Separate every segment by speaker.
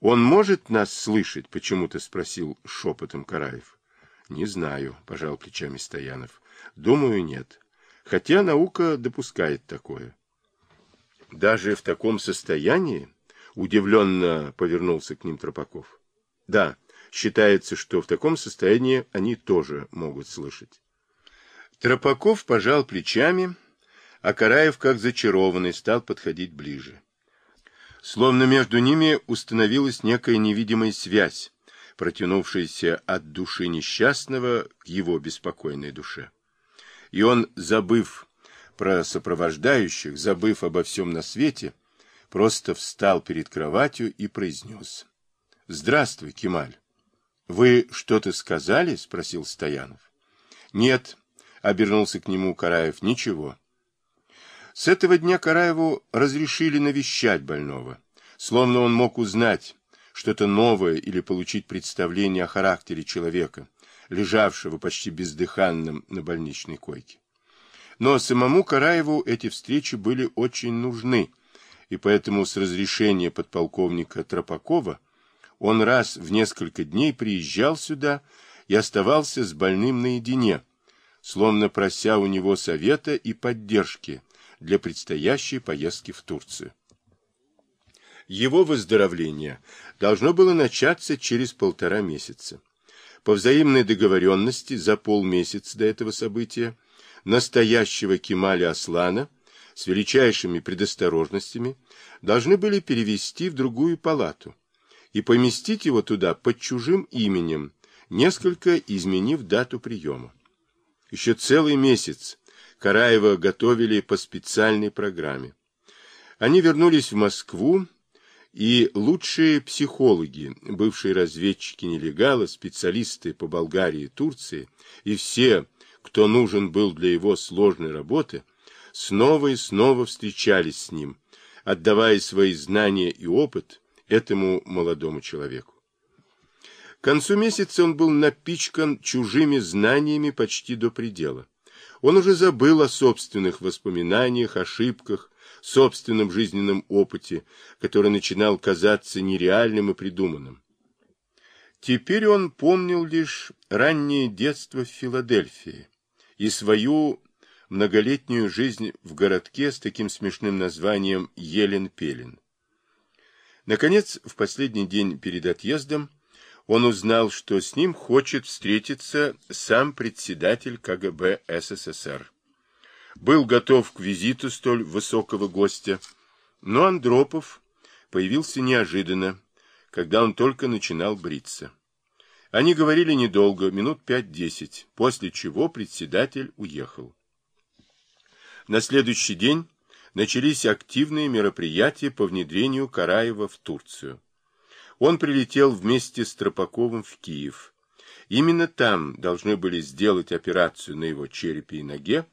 Speaker 1: Он может нас слышать? Почему-то спросил шепотом Караев. Не знаю, пожал плечами Стоянов. Думаю, нет. Хотя наука допускает такое. Даже в таком состоянии? Удивленно повернулся к ним Тропаков. Да, считается, что в таком состоянии они тоже могут слышать. Тропаков пожал плечами, а Караев, как зачарованный, стал подходить ближе. Словно между ними установилась некая невидимая связь, протянувшаяся от души несчастного к его беспокойной душе. И он, забыв про сопровождающих, забыв обо всем на свете, просто встал перед кроватью и произнес. — Здравствуй, Кемаль. — Вы что-то сказали? — спросил Стоянов. — Нет, — обернулся к нему Караев, — ничего. С этого дня Караеву разрешили навещать больного, словно он мог узнать что-то новое или получить представление о характере человека, лежавшего почти бездыханным на больничной койке. Но самому Караеву эти встречи были очень нужны, и поэтому с разрешения подполковника Тропакова он раз в несколько дней приезжал сюда и оставался с больным наедине, словно прося у него совета и поддержки для предстоящей поездки в Турцию. Его выздоровление должно было начаться через полтора месяца. По взаимной договоренности за полмесяца до этого события настоящего Кемаля Аслана с величайшими предосторожностями должны были перевести в другую палату и поместить его туда под чужим именем, несколько изменив дату приема. Еще целый месяц Караева готовили по специальной программе. Они вернулись в Москву, и лучшие психологи, бывшие разведчики-нелегалы, специалисты по Болгарии и Турции, и все, кто нужен был для его сложной работы, снова и снова встречались с ним, отдавая свои знания и опыт этому молодому человеку. К концу месяца он был напичкан чужими знаниями почти до предела. Он уже забыл о собственных воспоминаниях, ошибках, собственном жизненном опыте, который начинал казаться нереальным и придуманным. Теперь он помнил лишь раннее детство в Филадельфии и свою многолетнюю жизнь в городке с таким смешным названием Елен-Пелен. Наконец, в последний день перед отъездом, он узнал, что с ним хочет встретиться сам председатель КГБ СССР. Был готов к визиту столь высокого гостя, но Андропов появился неожиданно, когда он только начинал бриться. Они говорили недолго, минут пять-десять, после чего председатель уехал. На следующий день начались активные мероприятия по внедрению Караева в Турцию. Он прилетел вместе с Тропаковым в Киев. Именно там должны были сделать операцию на его черепе и ноге,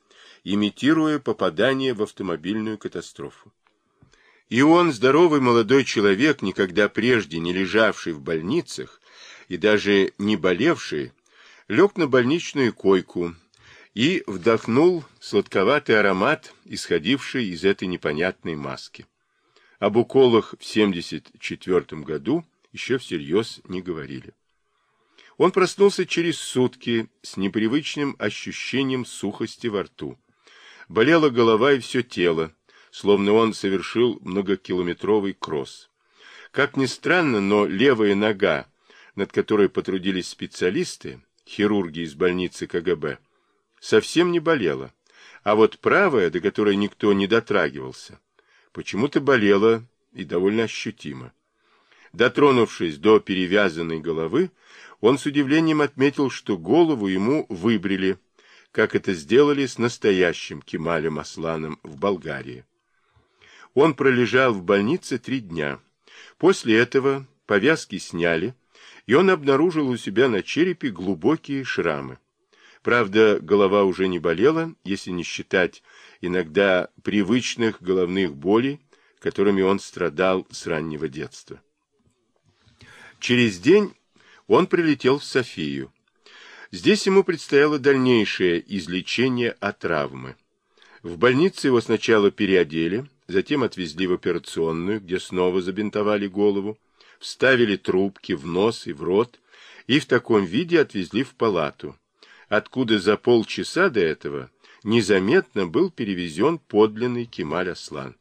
Speaker 1: имитируя попадание в автомобильную катастрофу. И он, здоровый молодой человек, никогда прежде не лежавший в больницах и даже не болевший, лег на больничную койку и вдохнул сладковатый аромат, исходивший из этой непонятной маски. Об уколах в 1974 году еще всерьез не говорили. Он проснулся через сутки с непривычным ощущением сухости во рту. Болела голова и все тело, словно он совершил многокилометровый кросс. Как ни странно, но левая нога, над которой потрудились специалисты, хирурги из больницы КГБ, совсем не болела, а вот правая, до которой никто не дотрагивался, почему-то болела и довольно ощутимо. Дотронувшись до перевязанной головы, он с удивлением отметил, что голову ему выбрили, как это сделали с настоящим Кемалем Асланом в Болгарии. Он пролежал в больнице три дня. После этого повязки сняли, и он обнаружил у себя на черепе глубокие шрамы. Правда, голова уже не болела, если не считать иногда привычных головных болей, которыми он страдал с раннего детства. Через день он прилетел в Софию. Здесь ему предстояло дальнейшее излечение от травмы. В больнице его сначала переодели, затем отвезли в операционную, где снова забинтовали голову, вставили трубки в нос и в рот и в таком виде отвезли в палату, откуда за полчаса до этого незаметно был перевезен подлинный Кемаль Аслан.